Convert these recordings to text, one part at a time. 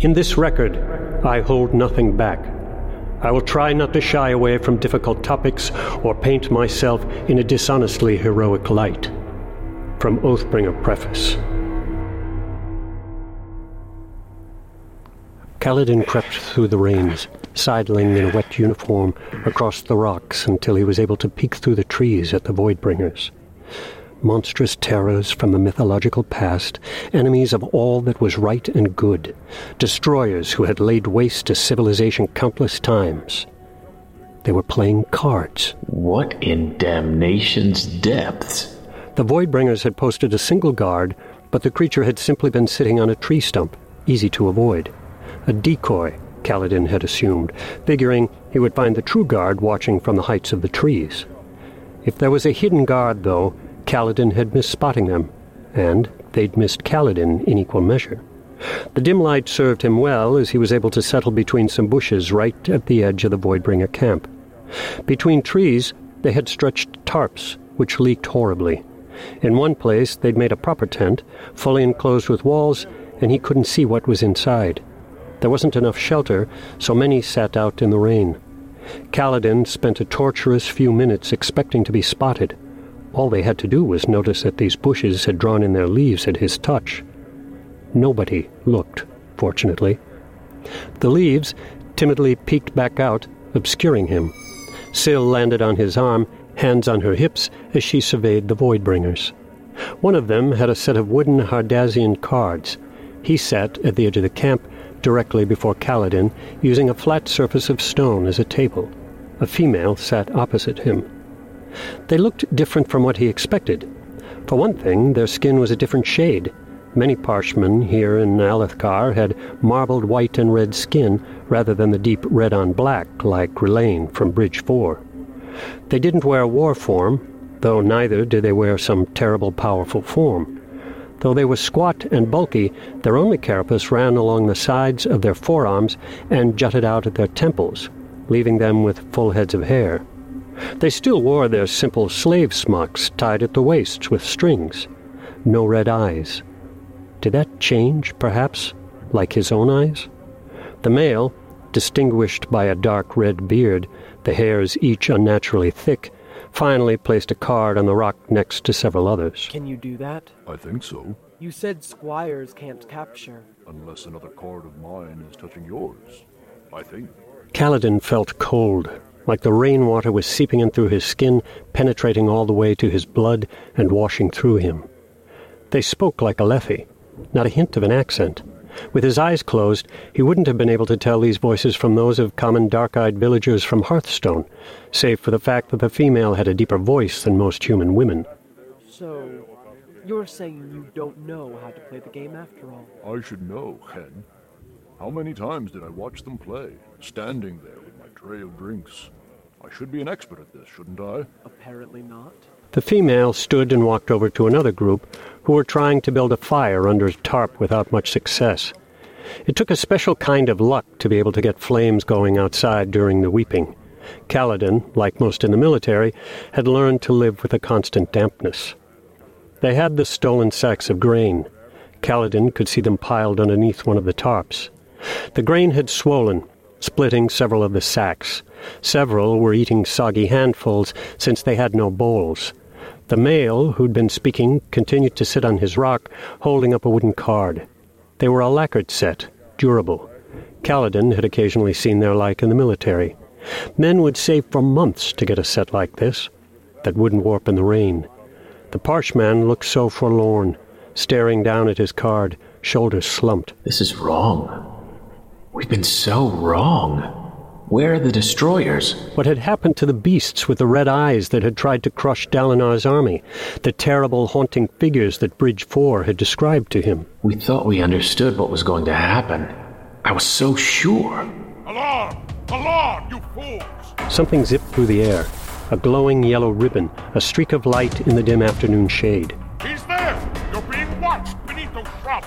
In this record, I hold nothing back. I will try not to shy away from difficult topics or paint myself in a dishonestly heroic light. From Oathbringer Preface. Kaladin crept through the rains, sidling in a wet uniform across the rocks until he was able to peek through the trees at the Voidbringers monstrous terrors from the mythological past, enemies of all that was right and good, destroyers who had laid waste to civilization countless times. They were playing cards. What in damnation's depths? The Voidbringers had posted a single guard, but the creature had simply been sitting on a tree stump, easy to avoid. A decoy, Kaladin had assumed, figuring he would find the true guard watching from the heights of the trees. If there was a hidden guard, though, Kaladin had missed spotting them, and they'd missed Kaladin in equal measure. The dim light served him well as he was able to settle between some bushes right at the edge of the Voidbringer camp. Between trees, they had stretched tarps, which leaked horribly. In one place, they'd made a proper tent, fully enclosed with walls, and he couldn't see what was inside. There wasn't enough shelter, so many sat out in the rain. Kaladin spent a torturous few minutes expecting to be spotted. All they had to do was notice that these bushes had drawn in their leaves at his touch. Nobody looked, fortunately. The leaves timidly peeked back out, obscuring him. Syl landed on his arm, hands on her hips, as she surveyed the Voidbringers. One of them had a set of wooden Hardazian cards. He sat at the edge of the camp, directly before Kaladin, using a flat surface of stone as a table. A female sat opposite him. They looked different from what he expected. For one thing, their skin was a different shade. Many Parshmen here in Alethkar had marbled white and red skin rather than the deep red on black like Rlain from Bridge 4. They didn't wear war form, though neither did they wear some terrible powerful form. Though they were squat and bulky, their only carapace ran along the sides of their forearms and jutted out at their temples, leaving them with full heads of hair. They still wore their simple slave smocks tied at the waists with strings. No red eyes. Did that change, perhaps, like his own eyes? The male, distinguished by a dark red beard, the hairs each unnaturally thick, finally placed a card on the rock next to several others. Can you do that? I think so. You said squires can't capture. Unless another card of mine is touching yours. I think. Kaladin felt cold like the rainwater was seeping in through his skin, penetrating all the way to his blood and washing through him. They spoke like Alethi, not a hint of an accent. With his eyes closed, he wouldn't have been able to tell these voices from those of common dark-eyed villagers from Hearthstone, save for the fact that the female had a deeper voice than most human women. So, you're saying you don't know how to play the game after all? I should know, Khen. How many times did I watch them play, standing there with my tray of drinks? I should be an expert at this, shouldn't I? Apparently not. The female stood and walked over to another group who were trying to build a fire under a tarp without much success. It took a special kind of luck to be able to get flames going outside during the weeping. Kaladin, like most in the military, had learned to live with a constant dampness. They had the stolen sacks of grain. Kaladin could see them piled underneath one of the tarps. The grain had swollen, splitting several of the sacks. Several were eating soggy handfuls since they had no bowls. The male who'd been speaking continued to sit on his rock, holding up a wooden card. They were a lacquered set, durable. Kaladin had occasionally seen their like in the military. Men would save for months to get a set like this, that wouldn't warp in the rain. The Parshman looked so forlorn, staring down at his card, shoulders slumped. This is wrong. We've been so wrong. Where are the destroyers? What had happened to the beasts with the red eyes that had tried to crush Dalinar's army? The terrible, haunting figures that Bridge 4 had described to him? We thought we understood what was going to happen. I was so sure. Alarm! Alarm, you fools! Something zipped through the air. A glowing yellow ribbon, a streak of light in the dim afternoon shade. He's there! You're being watched beneath those shrubs!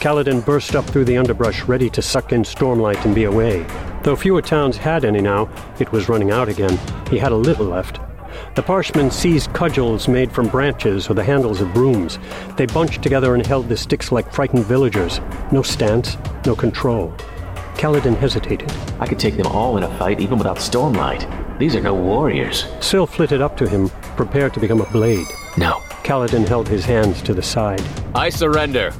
Kaladin burst up through the underbrush, ready to suck in stormlight and be away. Though fewer towns had any now, it was running out again. He had a little left. The Parshmen seized cudgels made from branches or the handles of brooms. They bunched together and held the sticks like frightened villagers. No stance, no control. Kaladin hesitated. I could take them all in a fight even without Stormlight. These are no warriors. Syl flitted up to him, prepared to become a blade. No. Kaladin held his hands to the side. I surrender.